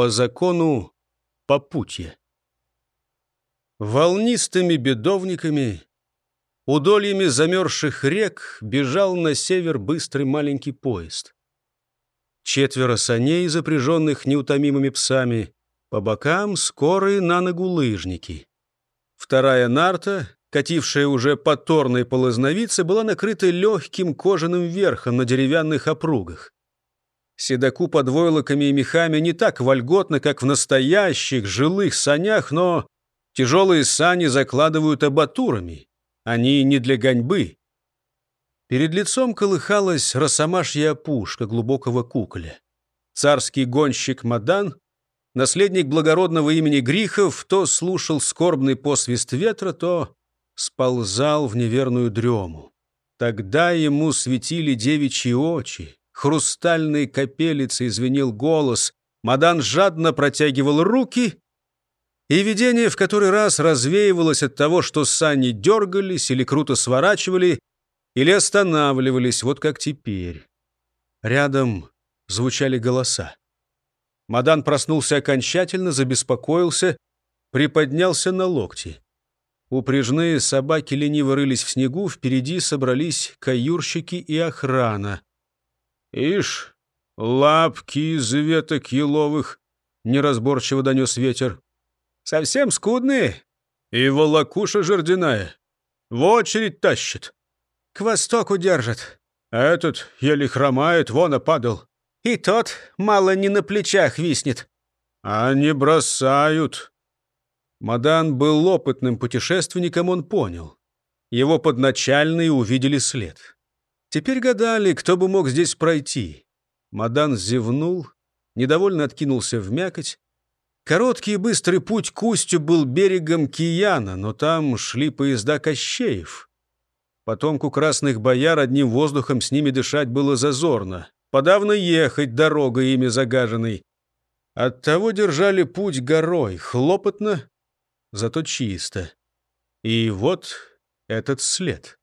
по закону попутья. Волнистыми бедовниками, удольями замерзших рек бежал на север быстрый маленький поезд. Четверо саней, запряженных неутомимыми псами, по бокам скорые на ногу лыжники. Вторая нарта, катившая уже по торной полозновице, была накрыта легким кожаным верхом на деревянных опругах. Седаку под войлоками и мехами не так вольготно, как в настоящих жилых санях, но тяжелые сани закладывают абатурами. Они не для гоньбы. Перед лицом колыхалась росомашья опушка глубокого куколя. Царский гонщик Мадан, наследник благородного имени Грихов, то слушал скорбный посвист ветра, то сползал в неверную дрему. Тогда ему светили девичьи очи, хрустальной капелицей звенел голос, Мадан жадно протягивал руки, и видение в который раз развеивалось от того, что сани дергались или круто сворачивали, или останавливались, вот как теперь. Рядом звучали голоса. Мадан проснулся окончательно, забеспокоился, приподнялся на локти. Упряжные собаки лениво рылись в снегу, впереди собрались каюрщики и охрана. «Ишь, лапки из веток еловых!» — неразборчиво донес ветер. «Совсем скудные. И волокуша жердяная. В очередь тащит. К востоку держит. Этот еле хромает, вон опадал. И тот мало не на плечах виснет. А не бросают». Мадан был опытным путешественником, он понял. Его подначальные увидели след. Теперь гадали, кто бы мог здесь пройти. Мадан зевнул, недовольно откинулся в мякоть. Короткий и быстрый путь к устью был берегом Кияна, но там шли поезда Кощеев. Потомку красных бояр одним воздухом с ними дышать было зазорно. Подавно ехать дорогой ими загаженной. Оттого держали путь горой, хлопотно, зато чисто. И вот этот след.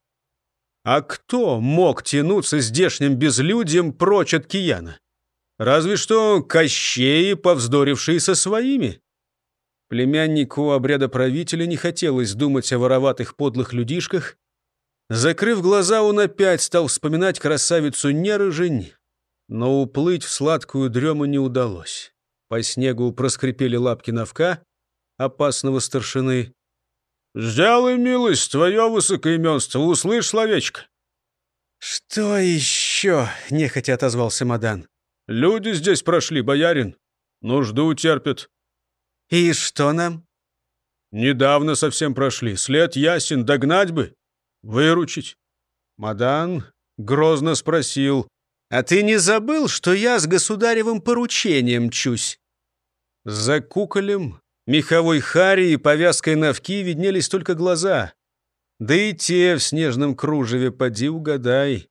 А кто мог тянуться здешним безлюдьем прочь от Кияна? Разве что Кощеи, повздорившие со своими. Племяннику обряда правителя не хотелось думать о вороватых подлых людишках. Закрыв глаза, он опять стал вспоминать красавицу Нерыжень, но уплыть в сладкую дрему не удалось. По снегу проскрипели лапки навка, опасного старшины. «Сделай милость, твое высокоименство, услышь словечко». «Что еще?» — нехотя отозвался Мадан. «Люди здесь прошли, боярин. Нужду терпят». «И что нам?» «Недавно совсем прошли. След ясен, догнать бы. Выручить». Мадан грозно спросил. «А ты не забыл, что я с государевым поручением чусь?» За куколем меховой хари и повязкой навки виднелись только глаза. Да и те в снежном кружеве, поди угадай.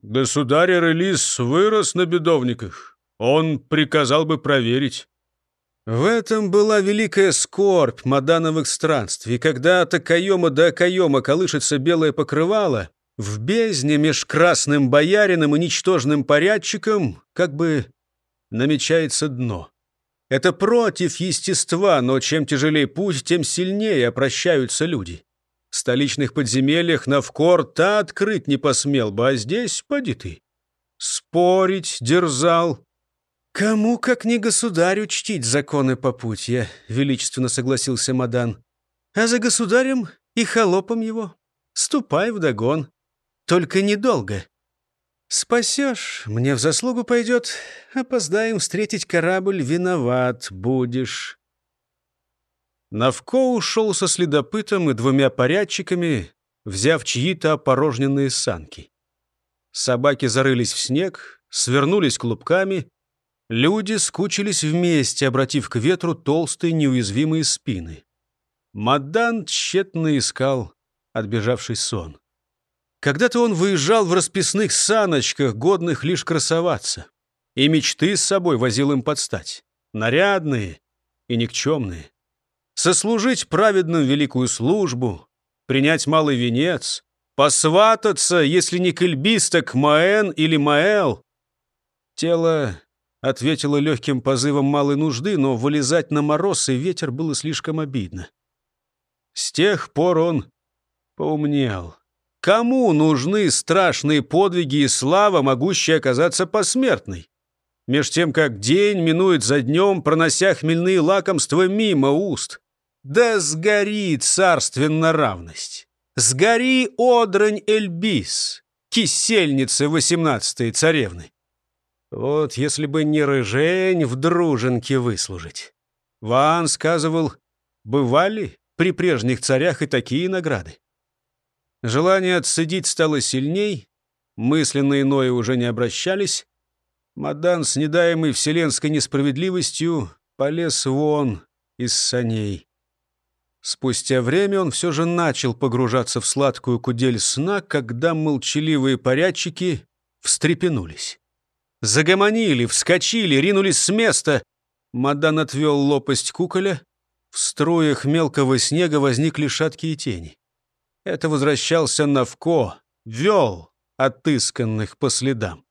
Государь Релис вырос на бедовниках. Он приказал бы проверить. В этом была великая скорбь Мадановых странствий. Когда от окоема до окоема колышется белое покрывало, в бездне меж красным боярином и ничтожным порядчиком как бы намечается дно. Это против естества, но чем тяжелее путь, тем сильнее опрощаются люди. В столичных подземельях навкор та открыть не посмел бы, а здесь, поди ты. Спорить дерзал. «Кому, как не государю, чтить законы попутья?» — величественно согласился Мадан. «А за государем и холопом его. Ступай вдогон. Только недолго. Спасешь, мне в заслугу пойдет. Опоздаем встретить корабль, виноват будешь. Навко ушел со следопытом и двумя порядчиками, взяв чьи-то опорожненные санки. Собаки зарылись в снег, свернулись клубками. Люди скучились вместе, обратив к ветру толстые неуязвимые спины. Мадан тщетно искал отбежавший сон. Когда-то он выезжал в расписных саночках, годных лишь красоваться. И мечты с собой возил им подстать. Нарядные и никчемные. Сослужить праведную великую службу, принять малый венец, посвататься, если не к Эльбис, Маэн или Маэл. Тело ответила легким позывом малой нужды, но вылезать на мороз и ветер было слишком обидно. С тех пор он поумнел. Кому нужны страшные подвиги и слава, могущие оказаться посмертной? Меж тем, как день минует за днем, пронося хмельные лакомства мимо уст. Да сгори царственно равность! Сгори одрань Эльбис, кисельницы восемнадцатой царевны! Вот если бы не рыжень в друженке выслужить. Ван сказывал, бывали при прежних царях и такие награды. Желание отсидеть стало сильней, мысленно иное уже не обращались. Мадан, с недаемой вселенской несправедливостью, полез вон из саней. Спустя время он все же начал погружаться в сладкую кудель сна, когда молчаливые порядчики встрепенулись. Загомонили, вскочили, ринулись с места. Мадан отвел лопасть куколя. В струях мелкого снега возникли шаткие тени. Это возвращался Навко, вел отысканных по следам.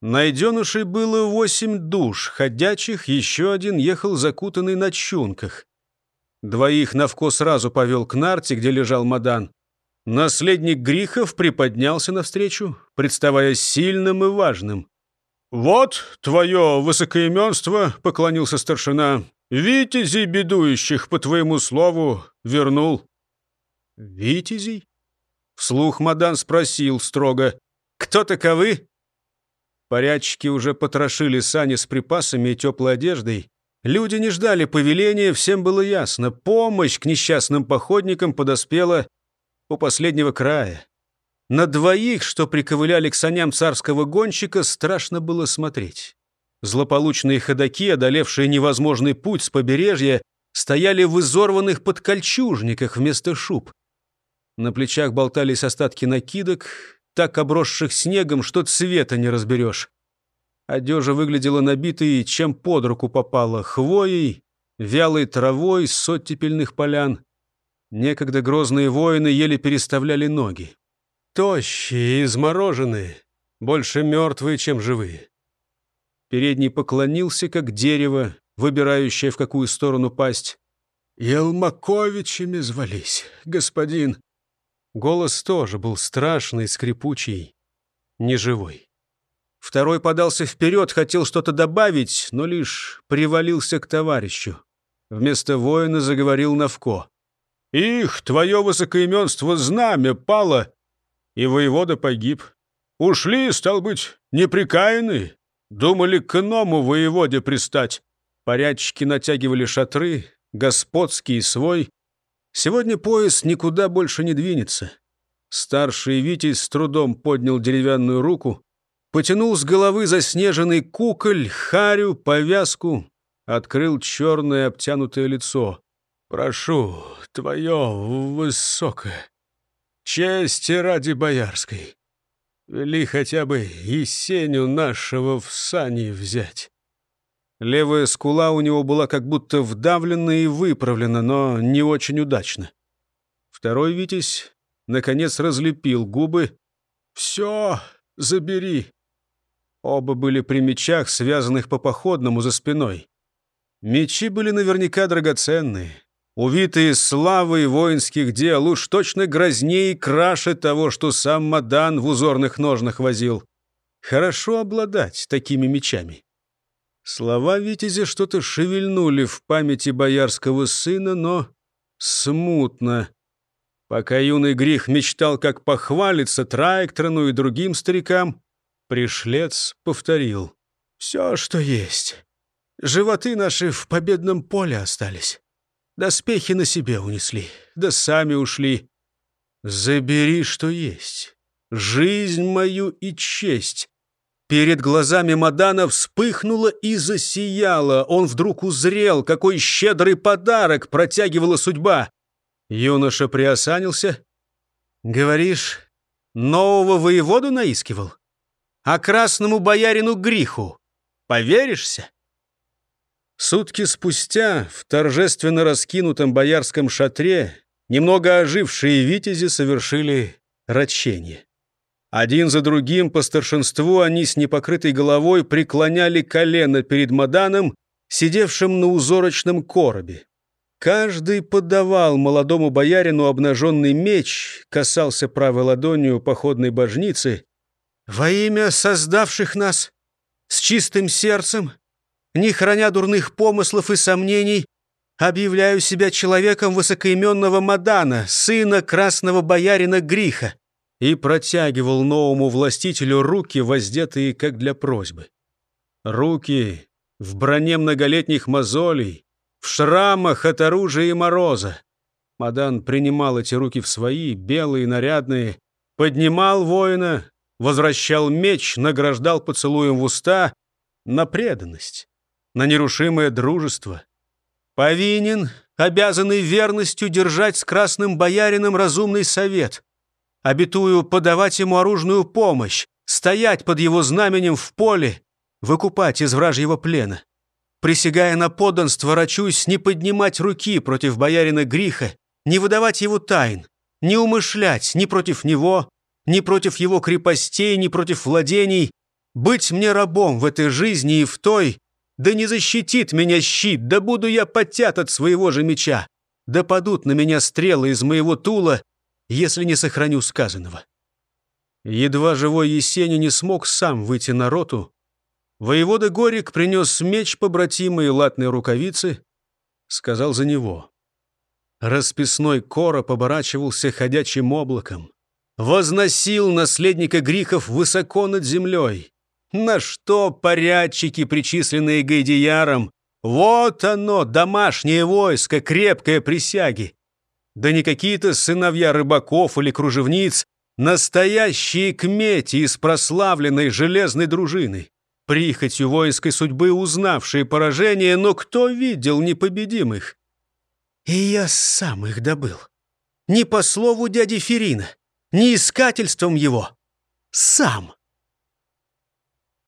Найденышей было восемь душ, ходячих, еще один ехал закутанный на чунках. Двоих Навко сразу повел к нарте, где лежал Мадан. Наследник Грихов приподнялся навстречу, представая сильным и важным. «Вот твое высокоименство», — поклонился старшина, — «витязей бедующих, по твоему слову, вернул». «Витязей?» Вслух Мадан спросил строго. «Кто таковы?» Порядчики уже потрошили сани с припасами и теплой одеждой. Люди не ждали повеления, всем было ясно. Помощь к несчастным походникам подоспела у последнего края. На двоих, что приковыляли к саням царского гонщика, страшно было смотреть. Злополучные ходаки, одолевшие невозможный путь с побережья, стояли в изорванных подкольчужниках вместо шуб. На плечах болтались остатки накидок, так обросших снегом, что цвета не разберешь. Одежа выглядела набитой, чем под руку попало, хвоей, вялой травой с оттепельных полян. Некогда грозные воины еле переставляли ноги. Тощие, измороженные, больше мертвые, чем живые. Передний поклонился, как дерево, выбирающее, в какую сторону пасть. «Елмаковичами звались, господин». Голос тоже был страшный, скрипучий, неживой. Второй подался вперед, хотел что-то добавить, но лишь привалился к товарищу. Вместо воина заговорил Навко. «Их, твое высокоименство, знамя пало, и воевода погиб. Ушли, стал быть, неприкаянные. Думали к иному воеводе пристать. Порядчики натягивали шатры, господский свой. Сегодня поезд никуда больше не двинется. Старший Витязь с трудом поднял деревянную руку, потянул с головы заснеженный куколь, харю, повязку, открыл черное обтянутое лицо. «Прошу, твое высокое, чести ради боярской, вели хотя бы и сеню нашего в сани взять». Левая скула у него была как будто вдавлена и выправлена, но не очень удачно. Второй Витязь, наконец, разлепил губы. «Все, забери. Оба были при мечах, связанных по походному за спиной. Мечи были наверняка драгоценные, увитые славой воинских дел, уж точно грознее и краше того, что сам Мадан в узорных ножнах возил. Хорошо обладать такими мечами. Слова Витязя что-то шевельнули в памяти боярского сына, но смутно. Пока юный грех мечтал, как похвалиться Траектрону и другим старикам, Пришлец повторил. «Все, что есть. Животы наши в победном поле остались. Доспехи на себе унесли, да сами ушли. Забери, что есть. Жизнь мою и честь». Перед глазами Мадана вспыхнуло и засияло. Он вдруг узрел, какой щедрый подарок протягивала судьба. Юноша приосанился. «Говоришь, нового воеводу наискивал?» а красному боярину Гриху. Поверишься?» Сутки спустя в торжественно раскинутом боярском шатре немного ожившие витязи совершили рачение. Один за другим по старшинству они с непокрытой головой преклоняли колено перед Маданом, сидевшим на узорочном коробе. Каждый подавал молодому боярину обнаженный меч, касался правой ладонью походной божницы. «Во имя создавших нас, с чистым сердцем, не храня дурных помыслов и сомнений, объявляю себя человеком высокоименного Мадана, сына красного боярина Гриха, и протягивал новому властителю руки, воздетые как для просьбы. Руки в броне многолетних мозолей, в шрамах от оружия и мороза. Мадан принимал эти руки в свои, белые, нарядные, поднимал воина, возвращал меч, награждал поцелуем в уста на преданность, на нерушимое дружество. Повинен, обязанный верностью держать с красным боярином разумный совет. Обетую подавать ему оружную помощь, стоять под его знаменем в поле, выкупать из вражьего плена. Присягая на подданство, рачусь не поднимать руки против боярина Гриха, не выдавать его тайн, не умышлять ни против него, ни против его крепостей, ни против владений, быть мне рабом в этой жизни и в той, да не защитит меня щит, да буду я потят от своего же меча, да падут на меня стрелы из моего тула, если не сохраню сказанного. Едва живой Есеня не смог сам выйти на роту, Воевода Горик принес меч побратимые латные рукавицы, сказал за него. Расписной короб оборачивался ходячим облаком, возносил наследника Грихов высоко над землей. На что порядчики, причисленные Гайдияром, вот оно, домашнее войско, крепкое присяги. Да не какие-то сыновья рыбаков или кружевниц, настоящие кмети из прославленной железной дружины прихотью воинской судьбы узнавшие поражение, но кто видел непобедимых? И я сам их добыл. Не по слову дяди Ферина, не искательством его. Сам.